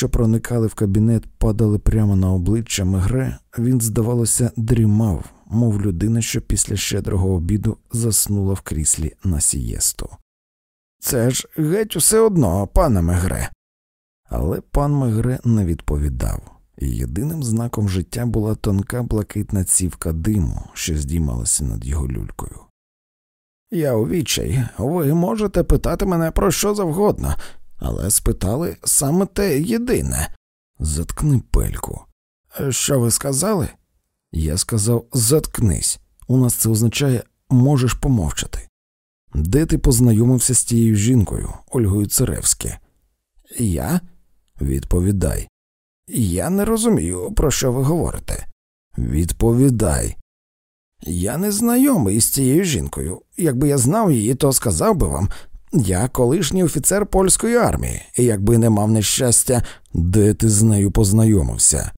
що проникали в кабінет, падали прямо на обличчя Мегре, він, здавалося, дрімав, мов людина, що після щедрого обіду заснула в кріслі на сієсту. Це ж геть усе одно, пане Мегре. Але пан Мегре не відповідав, єдиним знаком життя була тонка блакитна цівка диму, що здіймалася над його люлькою. Я у відчай, ви можете питати мене про що завгодно, але спитали саме те єдине. Заткни пельку. Що ви сказали? Я сказав заткнись. У нас це означає можеш помовчати. Де ти познайомився з тією жінкою, Ольгою Церевське? Я? Відповідай. Я не розумію, про що ви говорите. Відповідай. Я не знайомий з цією жінкою. Якби я знав її, то сказав би вам. Я колишній офіцер польської армії, і якби не мав нещастя, де ти з нею познайомився?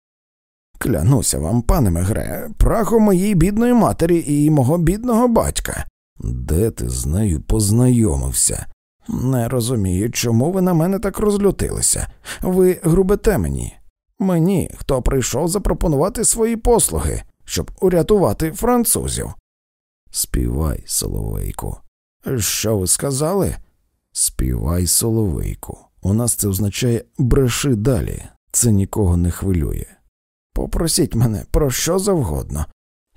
Клянуся вам, пане Мегре, праху моїй бідної матері і мого бідного батька. Де ти з нею познайомився? Не розумію, чому ви на мене так розлютилися. Ви грубите мені. Мені, хто прийшов запропонувати свої послуги, щоб урятувати французів. Співай, соловейку. Що ви сказали? Співай, соловейку. У нас це означає бреши далі, це нікого не хвилює. Попросіть мене про що завгодно.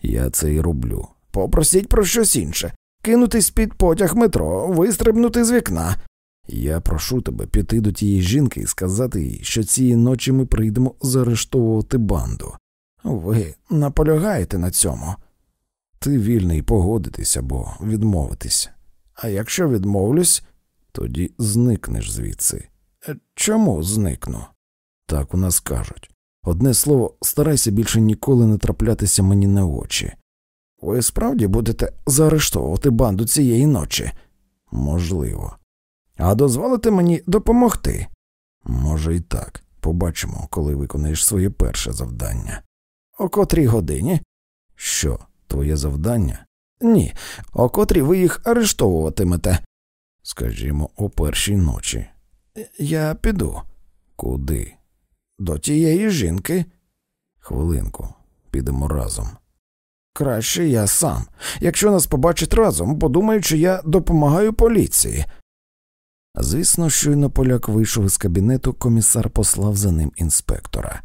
Я це і роблю. Попросіть про щось інше, кинутись під потяг метро, вистрибнути з вікна. Я прошу тебе піти до тієї жінки і сказати їй, що цієї ночі ми прийдемо заарештовувати банду. Ви наполягаєте на цьому. Ти вільний погодитись або відмовитись. А якщо відмовлюсь, тоді зникнеш звідси. Е, чому зникну? Так у нас кажуть. Одне слово, старайся більше ніколи не траплятися мені на очі. Ви справді будете заарештовувати банду цієї ночі? Можливо. А дозволите мені допомогти? Може, і так. Побачимо, коли виконаєш своє перше завдання. О котрій годині? Що, твоє завдання? Ні. О котрій ви їх арештовуватимете? Скажімо, о першій ночі. Я піду. Куди? До тієї жінки. Хвилинку, підемо разом. Краще я сам. Якщо нас побачать разом, подумають, що я допомагаю поліції. Звісно, щойно поляк вийшов із кабінету, комісар послав за ним інспектора.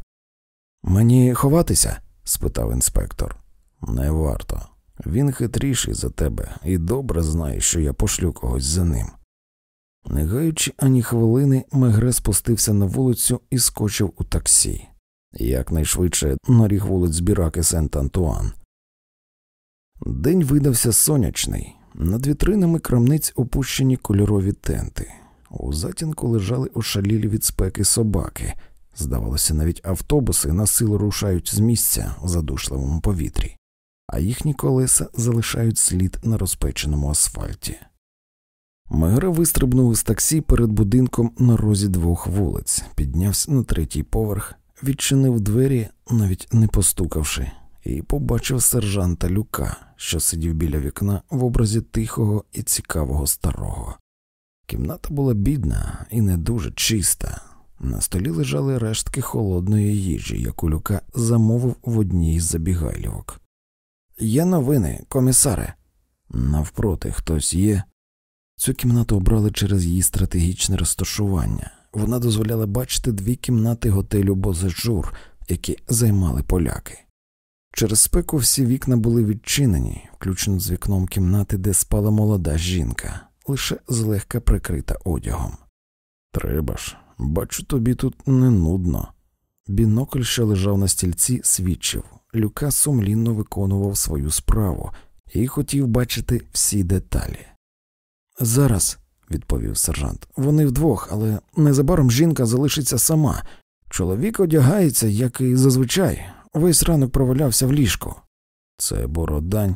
Мені ховатися? спитав інспектор. Не варто. Він хитріший за тебе і добре знає, що я пошлю когось за ним. Не гаючи ані хвилини, Мегре спустився на вулицю і скочив у таксі, якнайшвидше наріг вулиць Біраки Сент Антуан. День видався сонячний, над вітринами крамниць опущені кольорові тенти. У затінку лежали ошалілі від спеки собаки. Здавалося, навіть автобуси на рушають з місця у задушливому повітрі, а їхні колеса залишають слід на розпеченому асфальті. Мегре вистрибнув із таксі перед будинком на розі двох вулиць, піднявся на третій поверх, відчинив двері, навіть не постукавши, і побачив сержанта Люка, що сидів біля вікна в образі тихого і цікавого старого. Кімната була бідна і не дуже чиста. На столі лежали рештки холодної їжі, яку Люка замовив в одній з забігайлівок. Є новини, комісаре. Навпроти хтось є. Цю кімнату обрали через її стратегічне розташування. Вона дозволяла бачити дві кімнати готелю Бозежур, які займали поляки. Через спеку всі вікна були відчинені, включно з вікном кімнати, де спала молода жінка, лише злегка прикрита одягом. Треба ж, бачу, тобі тут не нудно. Бінокль, що лежав на стільці, свідчив Люка сумлінно виконував свою справу і хотів бачити всі деталі. Зараз, відповів сержант, вони вдвох, але незабаром жінка залишиться сама. Чоловік одягається, як і зазвичай, весь ранок провалявся в ліжку. Це бородань.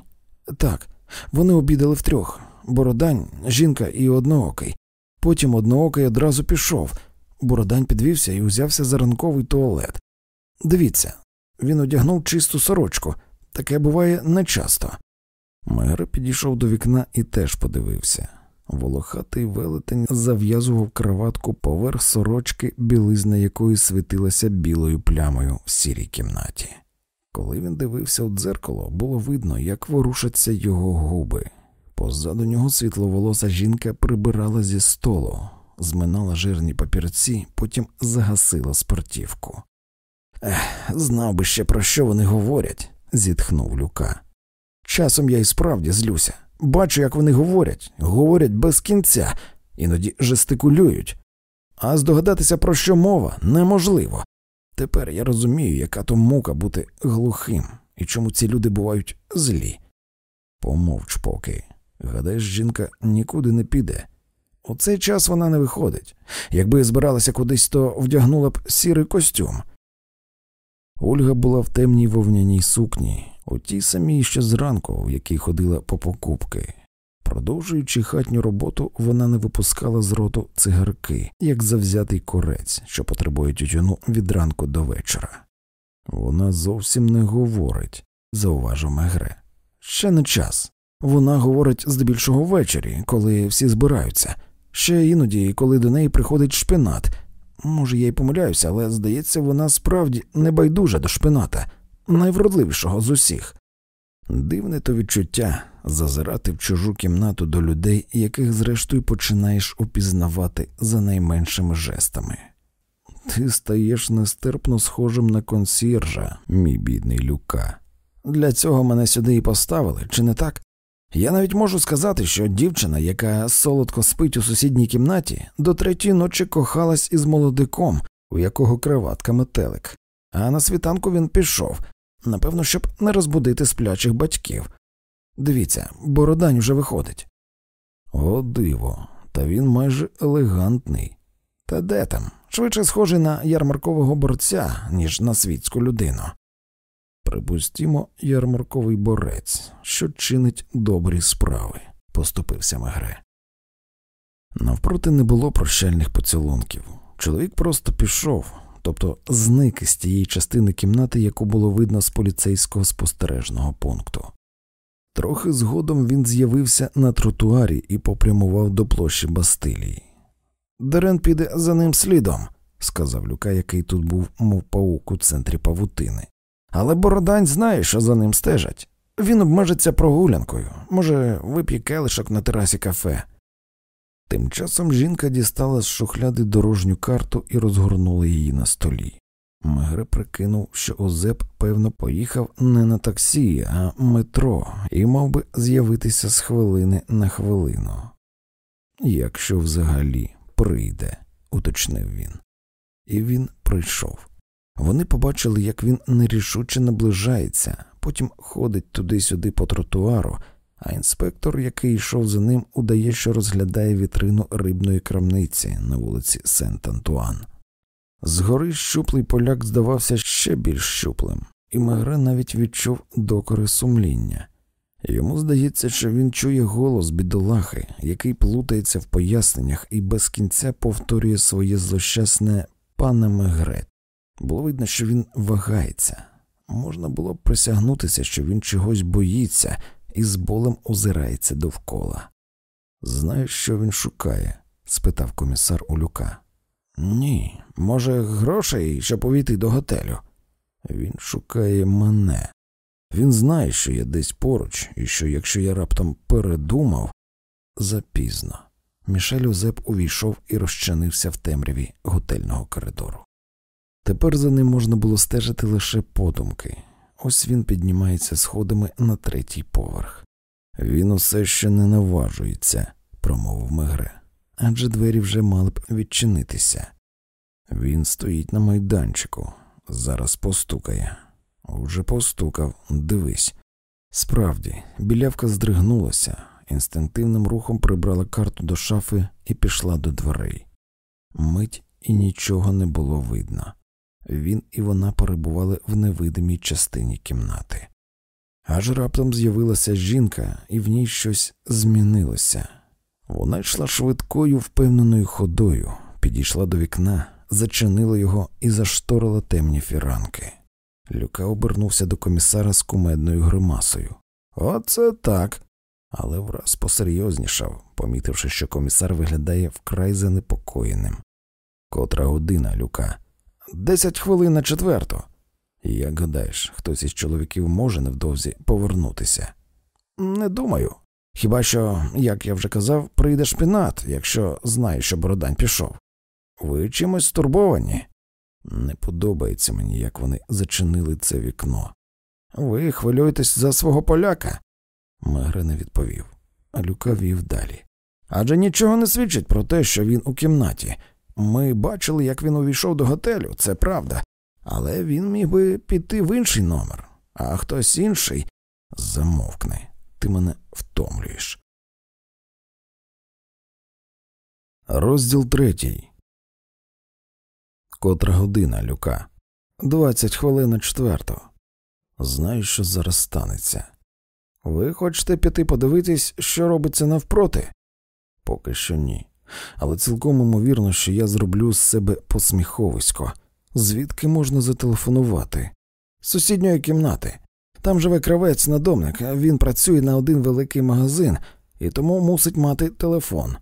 Так, вони обідали втрьох. Бородань, жінка і одноокий. Потім одноокий одразу пішов. Бородань підвівся і узявся за ранковий туалет. Дивіться, він одягнув чисту сорочку. Таке буває нечасто. Мер підійшов до вікна і теж подивився. Волохатий велетень зав'язував краватку поверх сорочки, білизна якої світилася білою плямою в сірій кімнаті. Коли він дивився у дзеркало, було видно, як ворушаться його губи. Позаду нього світловолоса жінка прибирала зі столу, зминала жирні папірці, потім загасила спортівку. Ех, знав би ще, про що вони говорять, зітхнув Люка. Часом я і справді злюся. Бачу, як вони говорять, говорять без кінця, іноді жестикулюють. А здогадатися, про що мова, неможливо. Тепер я розумію, яка то мука бути глухим і чому ці люди бувають злі. Помовч поки. Гадаєш, жінка нікуди не піде. У цей час вона не виходить. Якби збиралася кудись, то вдягнула б сірий костюм. Ольга була в темній вовняній сукні, у тій самій ще зранку, в якій ходила по покупки. Продовжуючи хатню роботу, вона не випускала з роту цигарки, як завзятий корець, що потребує тютюну від ранку до вечора. Вона зовсім не говорить, зауважив Мегре. Ще не час. Вона говорить здебільшого ввечері, коли всі збираються, ще іноді, коли до неї приходить шпинат. Може, я й помиляюся, але здається, вона справді небайдужа до шпината, найвродливішого з усіх. Дивне то відчуття зазирати в чужу кімнату до людей, яких зрештою починаєш упізнавати за найменшими жестами. Ти стаєш нестерпно схожим на консьєржа, мій бідний Люка. Для цього мене сюди і поставили, чи не так? Я навіть можу сказати, що дівчина, яка солодко спить у сусідній кімнаті, до третьої ночі кохалась із молодиком, у якого криватка метелик, а на світанку він пішов, напевно, щоб не розбудити сплячих батьків. Дивіться, бородань вже виходить. О, диво, та він майже елегантний. Та де там? Швидше схожий на ярмаркового борця, ніж на світську людину. Припустімо, ярмарковий борець, що чинить добрі справи, поступився Мегре. Навпроти не було прощальних поцілунків. Чоловік просто пішов, тобто зник із тієї частини кімнати, яку було видно з поліцейського спостережного пункту. Трохи згодом він з'явився на тротуарі і попрямував до площі Бастилії. Дерен піде за ним слідом, сказав Люка, який тут був, мов паук у центрі павутини. Але Бородань знає, що за ним стежать. Він обмежиться прогулянкою, може, вип'є келишок на терасі кафе. Тим часом жінка дістала з шухляди дорожню карту і розгорнула її на столі. Мегре прикинув, що Озеп, певно, поїхав не на таксі, а метро, і мав би з'явитися з хвилини на хвилину. Якщо взагалі прийде, уточнив він. І він прийшов. Вони побачили, як він нерішуче наближається, потім ходить туди-сюди по тротуару, а інспектор, який йшов за ним, удає, що розглядає вітрину рибної крамниці на вулиці Сент Антуан. Згори щуплий поляк здавався ще більш щуплим, і Мегре навіть відчув докори сумління. Йому здається, що він чує голос бідолахи, який плутається в поясненнях і без кінця повторює своє злощасне пане Мегре. Було видно, що він вагається. Можна було б присягнутися, що він чогось боїться і з болем озирається довкола. Знаєш, що він шукає? спитав комісар у Люка. Ні, може, грошей, щоб увійти до готелю. Він шукає мене. Він знає, що я десь поруч, і що якщо я раптом передумав, запізно. Мішель Озеп увійшов і розчинився в темряві готельного коридору. Тепер за ним можна було стежити лише подумки. Ось він піднімається сходами на третій поверх. Він усе ще не наважується, промовив Мегре, адже двері вже мали б відчинитися. Він стоїть на майданчику, зараз постукає. Уже постукав, дивись. Справді, білявка здригнулася, інстинктивним рухом прибрала карту до шафи і пішла до дверей. Мить і нічого не було видно. Він і вона перебували в невидимій частині кімнати. Аж раптом з'явилася жінка, і в ній щось змінилося. Вона йшла швидкою, впевненою ходою, підійшла до вікна, зачинила його і зашторила темні фіранки. Люка обернувся до комісара з кумедною гримасою. Оце так. але враз посерйознішав, помітивши, що комісар виглядає вкрай занепокоєним. Котра година, Люка? Десять хвилин на четверту. Як гадаєш, хтось із чоловіків може невдовзі повернутися? Не думаю. Хіба що, як я вже казав, прийде шпінат, якщо знає, що Бородань пішов. Ви чимось стурбовані? Не подобається мені, як вони зачинили це вікно. Ви хвилюєтесь за свого поляка? Мегре не відповів, а Люка вів далі. Адже нічого не свідчить про те, що він у кімнаті. Ми бачили, як він увійшов до готелю, це правда, але він міг би піти в інший номер, а хтось інший замовкне. Ти мене втомлюєш. Розділ третій. Котра година, Люка. Двадцять хвилин на четверту. Знаю, що зараз станеться. Ви хочете піти подивитись, що робиться навпроти? Поки що ні. Але цілком імовірно, що я зроблю з себе посміховисько. Звідки можна зателефонувати? З сусідньої кімнати. Там живе кравець надомник, він працює на один великий магазин і тому мусить мати телефон.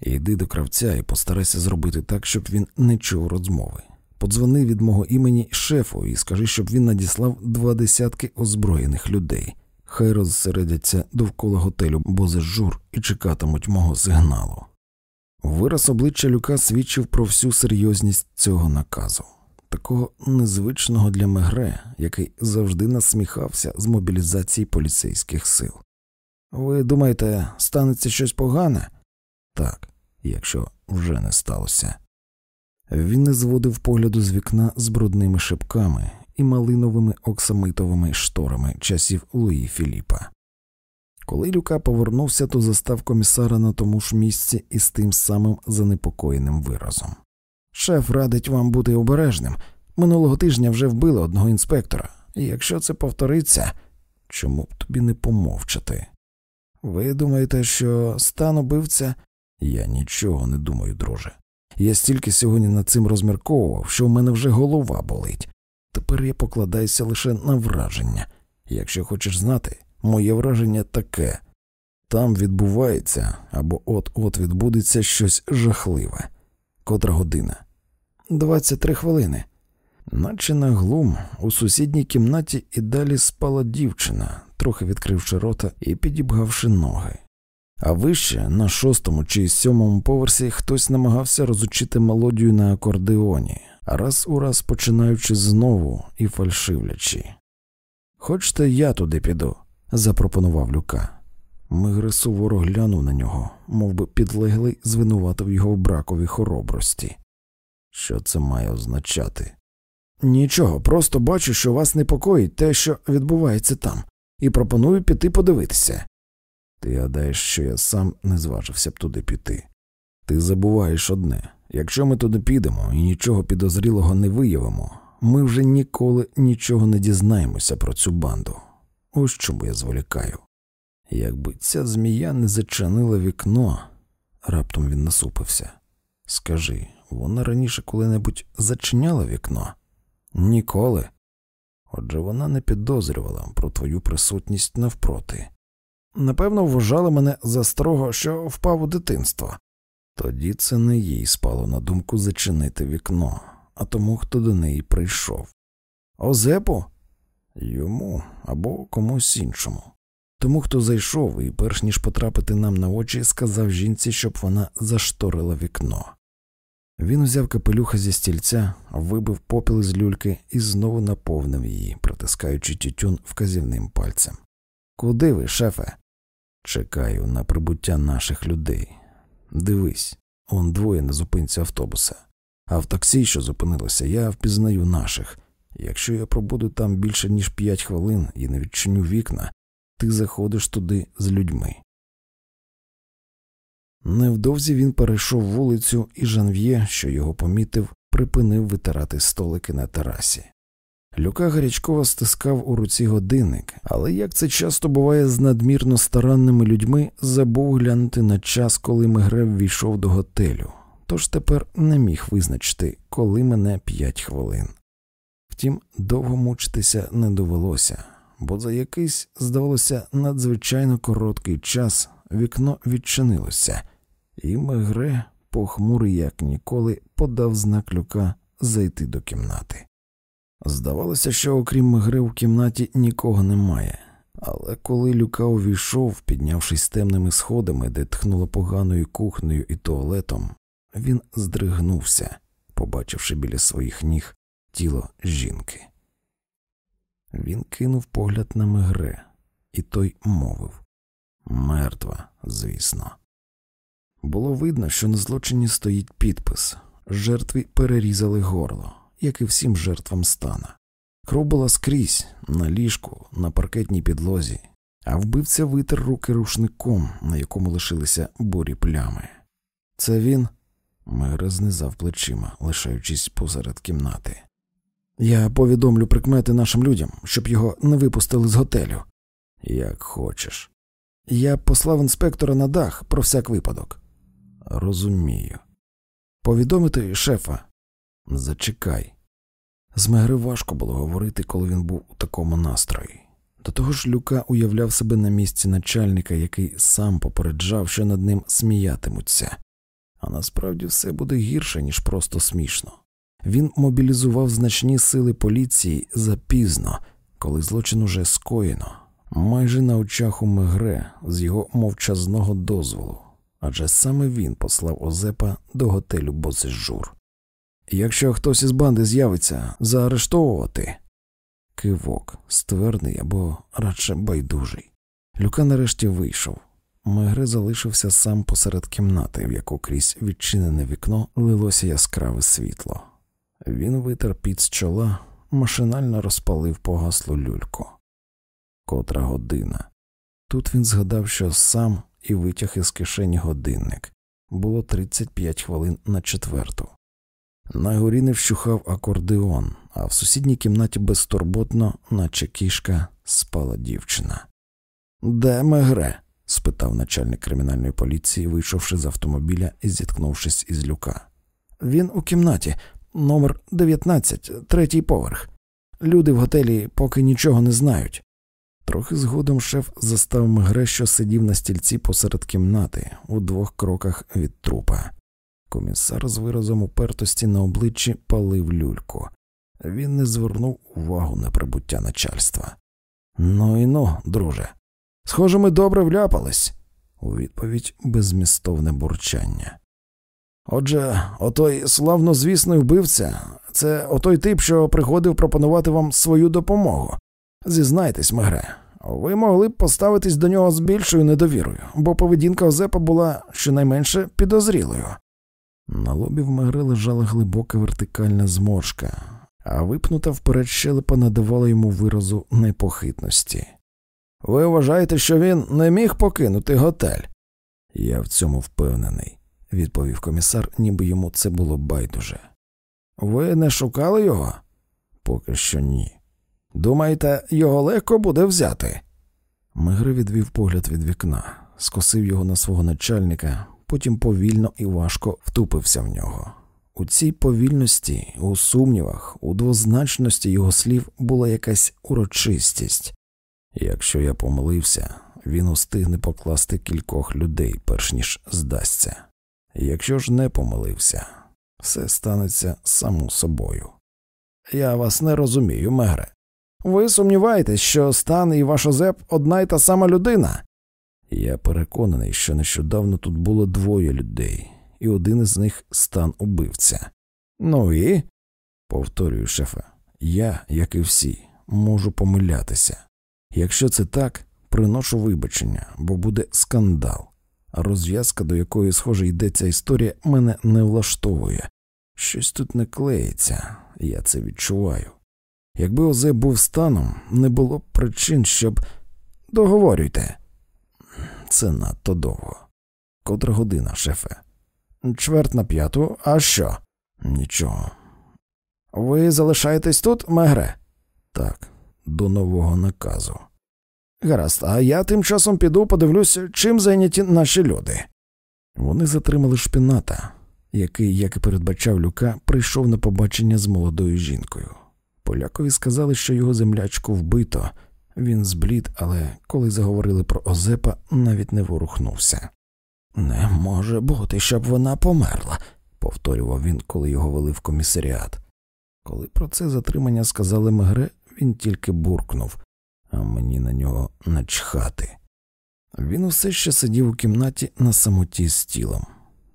Йди до кравця і постарайся зробити так, щоб він не чув розмови. Подзвони від мого імені шефу і скажи, щоб він надіслав два десятки озброєних людей. Хай розсередяться довкола готелю Бозежур і чекатимуть мого сигналу. Вираз обличчя Люка свідчив про всю серйозність цього наказу, такого незвичного для Мегре, який завжди насміхався з мобілізації поліцейських сил. Ви думаєте, станеться щось погане? Так, якщо вже не сталося. Він не зводив погляду з вікна з брудними шипками і малиновими оксамитовими шторами часів Луї Філіпа. Коли Люка повернувся, то застав комісара на тому ж місці із тим самим занепокоєним виразом. Шеф радить вам бути обережним. Минулого тижня вже вбили одного інспектора, і якщо це повториться, чому б тобі не помовчати? Ви думаєте, що стан убивця? Я нічого не думаю, друже. Я стільки сьогодні над цим розмірковував, що в мене вже голова болить. Тепер я покладаюся лише на враження. Якщо хочеш знати, моє враження таке там відбувається або от-от відбудеться щось жахливе. Котра година? Двадцять три хвилини. Наче на глум у сусідній кімнаті і далі спала дівчина, трохи відкривши рота і підібгавши ноги. А вище, на шостому чи сьомому поверсі, хтось намагався розучити мелодію на акордеоні, раз у раз починаючи знову і фальшивлячи. Хочете, я туди піду, запропонував Люка. Мигри суворо глянув на нього, мов би підлеглий звинуватив його в бракові хоробрості. Що це має означати? Нічого, просто бачу, що вас непокоїть те, що відбувається там, і пропоную піти подивитися. Ти гадаєш, що я сам не зважився б туди піти. Ти забуваєш одне якщо ми туди підемо і нічого підозрілого не виявимо, ми вже ніколи нічого не дізнаємося про цю банду. Ось чому я зволікаю. Якби ця змія не зачинила вікно, раптом він насупився. Скажи, вона раніше коли-небудь зачиняла вікно? Ніколи. Отже, вона не підозрювала про твою присутність навпроти. Напевно, вважали мене за строго, що впав у дитинство. Тоді це не їй спало на думку зачинити вікно, а тому, хто до неї прийшов. Озепу? Йому або комусь іншому. Тому, хто зайшов і, перш ніж потрапити нам на очі, сказав жінці, щоб вона зашторила вікно. Він узяв капелюха зі стільця, вибив попіл з люльки і знову наповнив її, протискаючи тютюн вказівним пальцем. Куди ви, шефе? Чекаю на прибуття наших людей. Дивись, он двоє на зупинці автобуса. А в таксі, що зупинилося, я впізнаю наших. Якщо я пробуду там більше ніж п'ять хвилин і не відчиню вікна, ти заходиш туди з людьми. Невдовзі він перейшов вулицю, і Жанв'є, що його помітив, припинив витирати столики на терасі. Люка гарячково стискав у руці годинник, але як це часто буває з надмірно старанними людьми, забув глянути на час, коли Мегрев війшов до готелю, тож тепер не міг визначити, коли мене п'ять хвилин. Втім, довго мучитися не довелося, бо за якийсь, здавалося, надзвичайно короткий час вікно відчинилося, і Мегре, похмурий як ніколи, подав знак люка зайти до кімнати. Здавалося, що окрім Мегре в кімнаті нікого немає, але коли Люка увійшов, піднявшись темними сходами, де тхнуло поганою кухнею і туалетом, він здригнувся, побачивши біля своїх ніг тіло жінки. Він кинув погляд на Мегре, і той мовив мертва, звісно. Було видно, що на злочині стоїть підпис жертві перерізали горло, як і всім жертвам стана. Кров була скрізь, на ліжку, на паркетній підлозі, а вбивця витер руки рушником, на якому лишилися бурі плями. Це він Мегре знизав плечима, лишаючись посеред кімнати. Я повідомлю прикмети нашим людям, щоб його не випустили з готелю. Як хочеш. Я послав інспектора на дах про всяк випадок. Розумію. Повідомити шефа. Зачекай. З Мегри важко було говорити, коли він був у такому настрої. До того ж, Люка уявляв себе на місці начальника, який сам попереджав, що над ним сміятимуться, а насправді все буде гірше, ніж просто смішно. Він мобілізував значні сили поліції запізно, коли злочин уже скоєно, майже на очах у Мегре з його мовчазного дозволу, адже саме він послав Озепа до готелю Бозижур. Якщо хтось із банди з'явиться, заарештовувати. Кивок, ствердний або радше байдужий. Люка нарешті вийшов. Мегре залишився сам посеред кімнати, в яку крізь відчинене вікно лилося яскраве світло. Він витер під з чола, машинально розпалив погаслу люльку. Котра година. Тут він згадав, що сам і витяг із кишені годинник було 35 хвилин на четверту. На горі не вщухав акордеон, а в сусідній кімнаті безтурботно, наче кішка, спала дівчина. Де Мегре? спитав начальник кримінальної поліції, вийшовши з автомобіля і зіткнувшись із люка. Він у кімнаті, номер 19, третій поверх. Люди в готелі поки нічого не знають. Трохи згодом шеф застав Мегре, що сидів на стільці посеред кімнати у двох кроках від трупа. Комісар з виразом упертості на обличчі палив люльку. Він не звернув увагу на прибуття начальства. Ну і ну, друже, схоже, ми добре вляпались, у відповідь безмістовне бурчання. Отже, отой славнозвісний вбивця це отой тип, що приходив пропонувати вам свою допомогу. Зізнайтесь, Мегре, ви могли б поставитись до нього з більшою недовірою, бо поведінка Озепа була щонайменше підозрілою. На лобі в Мегре лежала глибока вертикальна зморшка, а випнута вперед щелепа надавала йому виразу непохитності. Ви вважаєте, що він не міг покинути готель? Я в цьому впевнений відповів комісар, ніби йому це було байдуже. Ви не шукали його? Поки що ні. Думаєте, його легко буде взяти? Мегре відвів погляд від вікна, скосив його на свого начальника, потім повільно і важко втупився в нього. У цій повільності, у сумнівах, у двозначності його слів була якась урочистість. Якщо я помилився, він устигне покласти кількох людей, перш ніж здасться. Якщо ж не помилився, все станеться само собою. Я вас не розумію, мегре. Ви сумніваєтесь, що стан і ваш Озеп одна й та сама людина? Я переконаний, що нещодавно тут було двоє людей, і один із них стан убивця. Ну і, повторюю, шефе, я, як і всі, можу помилятися. Якщо це так, приношу вибачення, бо буде скандал розв'язка, до якої, схоже, йде ця історія, мене не влаштовує. Щось тут не клеїться, я це відчуваю. Якби Озе був станом, не було б причин, щоб. Договорюйте. Це надто довго. Котра година, шефе? Чверть на п'яту, а що? Нічого. Ви залишаєтесь тут, мегре? Так, до нового наказу. Гаразд, а я тим часом піду подивлюся, чим зайняті наші люди. Вони затримали шпіната, який, як і передбачав Люка, прийшов на побачення з молодою жінкою. Полякові сказали, що його землячку вбито, Він зблід, але коли заговорили про Озепа, навіть не ворухнувся. Не може бути, щоб вона померла, повторював він, коли його вели в комісаріат. Коли про це затримання сказали Мегре, він тільки буркнув, а мені на начхати. Він усе ще сидів у кімнаті на самоті з тілом.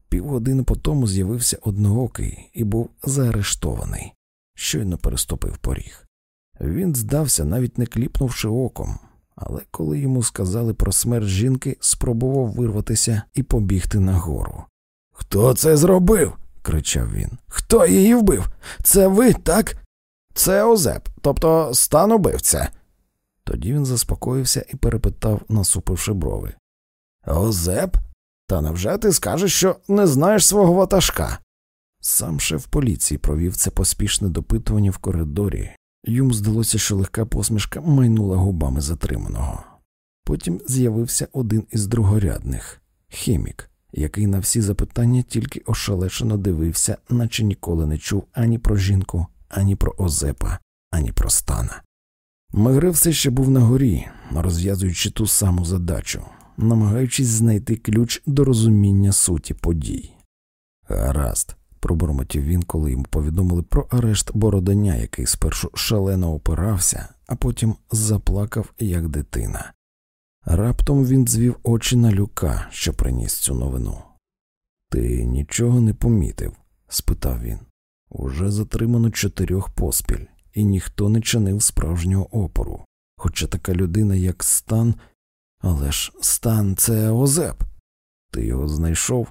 Півгодини по тому з'явився одноокий і був заарештований, щойно переступив поріг. Він здався, навіть не кліпнувши оком, але коли йому сказали про смерть жінки, спробував вирватися і побігти нагору. Хто це зробив? кричав він. Хто її вбив? Це ви, так? Це Озеп, тобто стан убивця. Тоді він заспокоївся і перепитав, насупивши брови. Озеп? Та невже ти скажеш, що не знаєш свого ватажка? Сам шеф поліції провів це поспішне допитування в коридорі. Йому здалося, що легка посмішка майнула губами затриманого. Потім з'явився один із другорядних хімік, який на всі запитання тільки ошалешено дивився, наче ніколи не чув ані про жінку, ані про Озепа, ані про стана. Мегре все ще був на горі, розв'язуючи ту саму задачу, намагаючись знайти ключ до розуміння суті подій. Гаразд, пробормотів він, коли йому повідомили про арешт Бородання, який спершу шалено опирався, а потім заплакав, як дитина. Раптом він звів очі на люка, що приніс цю новину. Ти нічого не помітив? спитав він. Уже затримано чотирьох поспіль, і ніхто не чинив справжнього опору. Хоча така людина, як Стан, але ж Стан це Озеп. Ти його знайшов?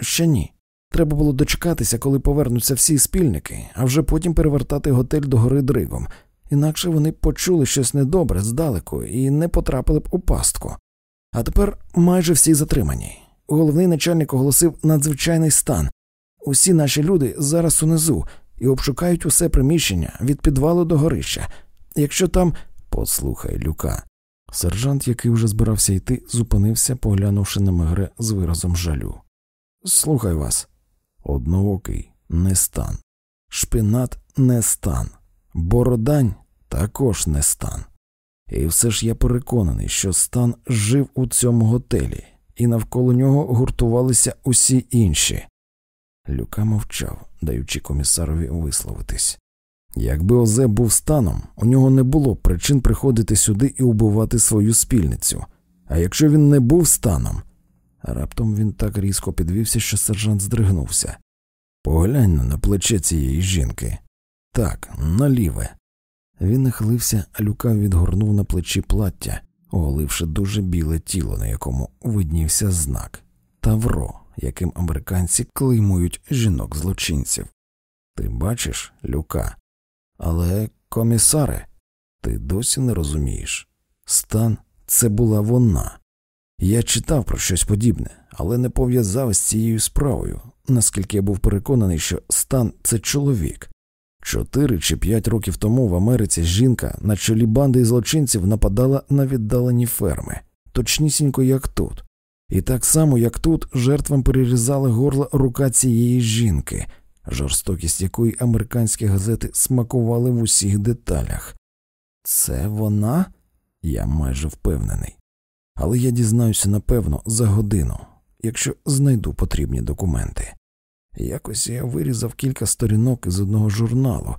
Ще ні. Треба було дочекатися, коли повернуться всі спільники, а вже потім перевертати готель до гори Дригом, інакше вони почули щось недобре здалеку і не потрапили б у пастку. А тепер майже всі затримані. Головний начальник оголосив надзвичайний стан. Усі наші люди зараз унизу і обшукають усе приміщення від підвалу до горища. Якщо там. Послухай, Люка. Сержант, який вже збирався йти, зупинився, поглянувши на мегре з виразом жалю. Слухай вас. Одноокий не стан, шпинат не стан, бородань також не стан. І все ж я переконаний, що стан жив у цьому готелі, і навколо нього гуртувалися усі інші. Люка мовчав, даючи комісарові висловитись. Якби Озе був станом, у нього не було причин приходити сюди і убивати свою спільницю, а якщо він не був станом, Раптом він так різко підвівся, що сержант здригнувся. Поглянь на плече цієї жінки. Так, наліве. Він нахилився, а люка відгорнув на плечі плаття, оголивши дуже біле тіло, на якому виднівся знак Тавро, яким американці клеймують жінок злочинців. Ти бачиш, люка? Але, комісаре, ти досі не розумієш. Стан це була вона. Я читав про щось подібне, але не пов'язав з цією справою, наскільки я був переконаний, що стан це чоловік. Чотири чи п'ять років тому в Америці жінка на чолі банди злочинців нападала на віддалені ферми, точнісінько як тут. І так само, як тут, жертвам перерізала горло рука цієї жінки, жорстокість якої американські газети смакували в усіх деталях. Це вона? Я майже впевнений але я дізнаюся напевно за годину, якщо знайду потрібні документи. Якось я вирізав кілька сторінок із одного журналу.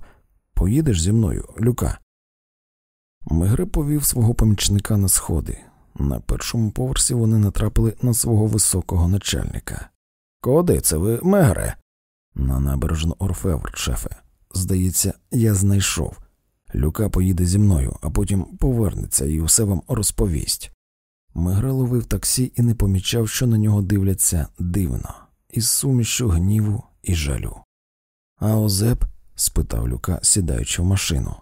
Поїдеш зі мною, Люка. Мегре повів свого помічника на сходи. На першому поверсі вони натрапили на свого високого начальника. Куди це ви, Мегре? На набережну Орфевр, шефе. Здається, я знайшов. Люка поїде зі мною, а потім повернеться і усе вам розповість. Мегре ловив таксі і не помічав, що на нього дивляться дивно, із сумішю гніву і жалю. А Озеп? спитав Люка, сідаючи в машину.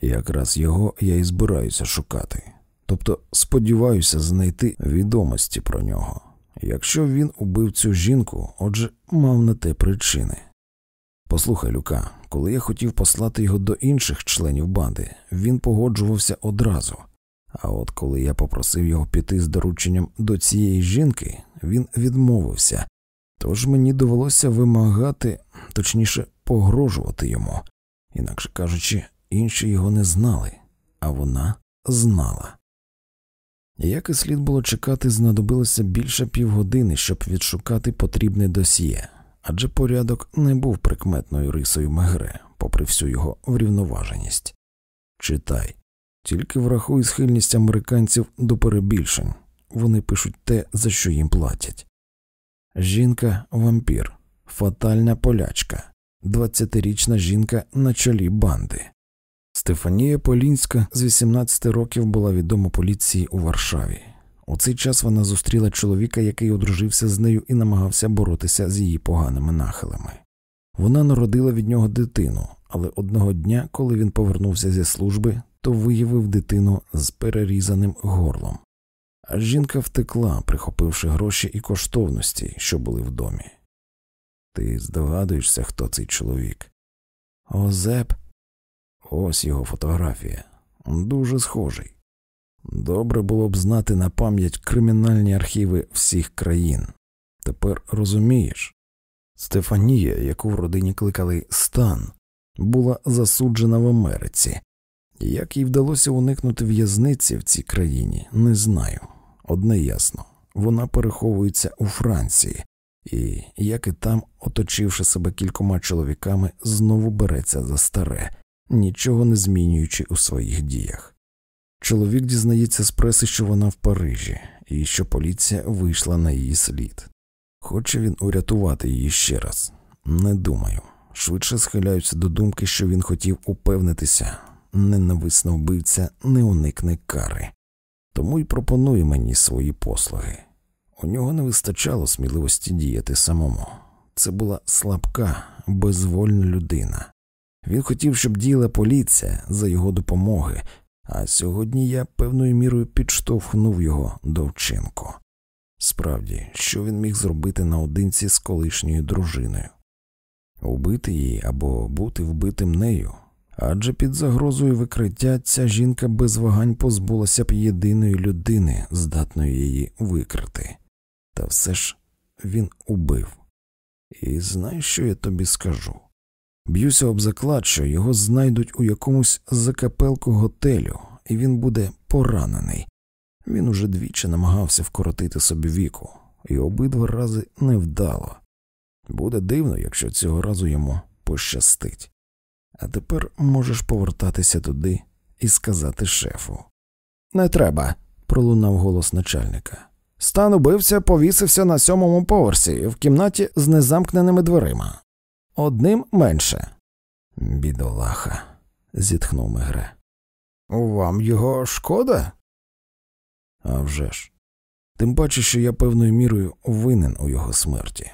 Якраз його я і збираюся шукати, тобто сподіваюся знайти відомості про нього. Якщо він убив цю жінку, отже, мав на те причини. Послухай, Люка, коли я хотів послати його до інших членів банди, він погоджувався одразу. А от коли я попросив його піти з дорученням до цієї жінки, він відмовився, тож мені довелося вимагати, точніше, погрожувати йому, інакше кажучи, інші його не знали, а вона знала. Як і слід було чекати, знадобилося більше півгодини, щоб відшукати потрібне досьє, адже порядок не був прикметною рисою Мегре, попри всю його врівноваженість. Читай, тільки врахуй схильність американців до перебільшень вони пишуть те, за що їм платять. Жінка вампір, фатальна полячка, 20-річна жінка на чолі банди. Стефанія Полінська з 18 років була відома поліції у Варшаві. У цей час вона зустріла чоловіка, який одружився з нею і намагався боротися з її поганими нахилами. Вона народила від нього дитину, але одного дня, коли він повернувся зі служби, то виявив дитину з перерізаним горлом. А жінка втекла, прихопивши гроші і коштовності, що були в домі. Ти здогадуєшся, хто цей чоловік? Озеп. Ось його фотографія. Дуже схожий. Добре було б знати на пам'ять кримінальні архіви всіх країн. Тепер розумієш, Стефанія, яку в родині кликали Стан, була засуджена в Америці. Як їй вдалося уникнути в'язниці в цій країні, не знаю. Одне ясно вона переховується у Франції, і, як і там, оточивши себе кількома чоловіками, знову береться за старе, нічого не змінюючи у своїх діях. Чоловік дізнається з преси, що вона в Парижі, і що поліція вийшла на її слід. Хоче він урятувати її ще раз? Не думаю. Швидше схиляються до думки, що він хотів упевнитися, ненависно вбивця не уникне кари, тому й пропонує мені свої послуги. У нього не вистачало сміливості діяти самому. Це була слабка, безвольна людина. Він хотів, щоб діяла поліція за його допомоги, а сьогодні я певною мірою підштовхнув його до вчинку. Справді, що він міг зробити наодинці з колишньою дружиною? Убити її або бути вбитим нею, адже під загрозою викриття ця жінка без вагань позбулася б єдиної людини, здатної її викрити. Та все ж він убив. І знаєш, що я тобі скажу? Б'юся об заклад, що його знайдуть у якомусь закапелку готелю, і він буде поранений. Він уже двічі намагався вкоротити собі віку, і обидва рази невдало. Буде дивно, якщо цього разу йому пощастить. А тепер можеш повертатися туди і сказати шефу. Не треба, пролунав голос начальника. Стан убивця повісився на сьомому поверсі в кімнаті з незамкненими дверима. Одним менше. Бідолаха, зітхнув Мегре. Вам його шкода? «А вже ж. Тим паче, що я певною мірою винен у його смерті.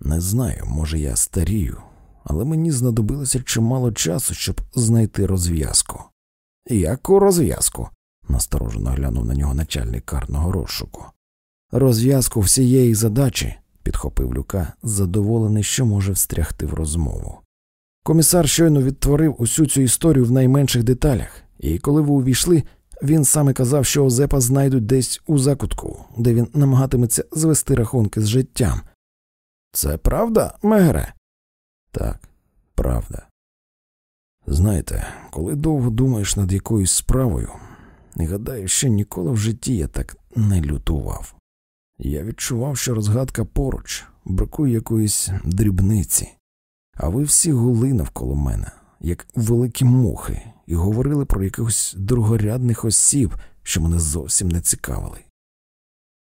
Не знаю, може, я старію, але мені знадобилося чимало часу, щоб знайти розв'язку. Яку розв'язку? насторожено глянув на нього начальник карного розшуку. Розв'язку всієї задачі, підхопив Люка, задоволений, що може встрягти в розмову. Комісар щойно відтворив усю цю історію в найменших деталях, і коли ви увійшли, він саме казав, що Озепа знайдуть десь у закутку, де він намагатиметься звести рахунки з життям. Це правда, Мегре? Так, правда. Знаєте, коли довго думаєш над якоюсь справою, гадаю, що ніколи в житті я так не лютував. Я відчував, що розгадка поруч, бракує якоїсь дрібниці, а ви всі гули навколо мене, як великі мухи, і говорили про якихось другорядних осіб, що мене зовсім не цікавили.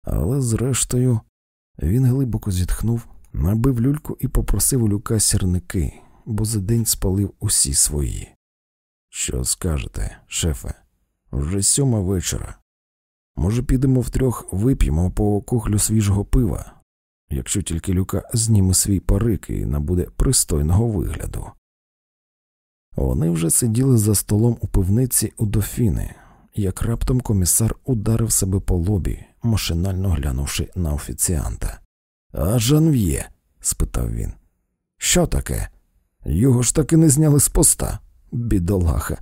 Але, зрештою, він глибоко зітхнув, набив люльку і попросив у люка сірники, бо за день спалив усі свої. Що скажете, шефе, вже сьома вечора. Може, підемо втрьох вип'ємо по кухлю свіжого пива, якщо тільки люка зніме свій парик і набуде пристойного вигляду. Вони вже сиділи за столом у пивниці у дофіни, як раптом комісар ударив себе по лобі, машинально глянувши на офіціанта. А Жанв'є? спитав він. Що таке? Його ж таки не зняли з поста, бідолаха.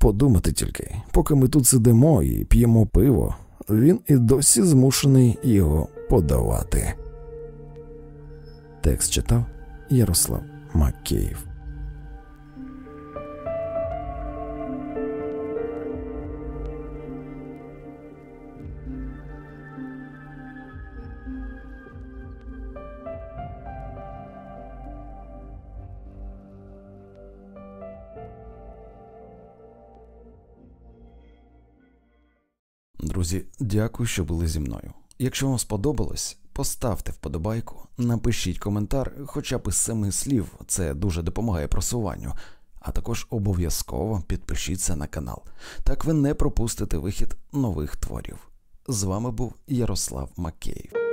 Подумати тільки, поки ми тут сидимо і п'ємо пиво, він і досі змушений його подавати. Текст читав Ярослав Макеїв. Друзі, дякую, що були зі мною. Якщо вам сподобалось, поставте вподобайку, напишіть коментар, хоча б із семи слів, це дуже допомагає просуванню. А також обов'язково підпишіться на канал. Так ви не пропустите вихід нових творів. З вами був Ярослав Макеєв.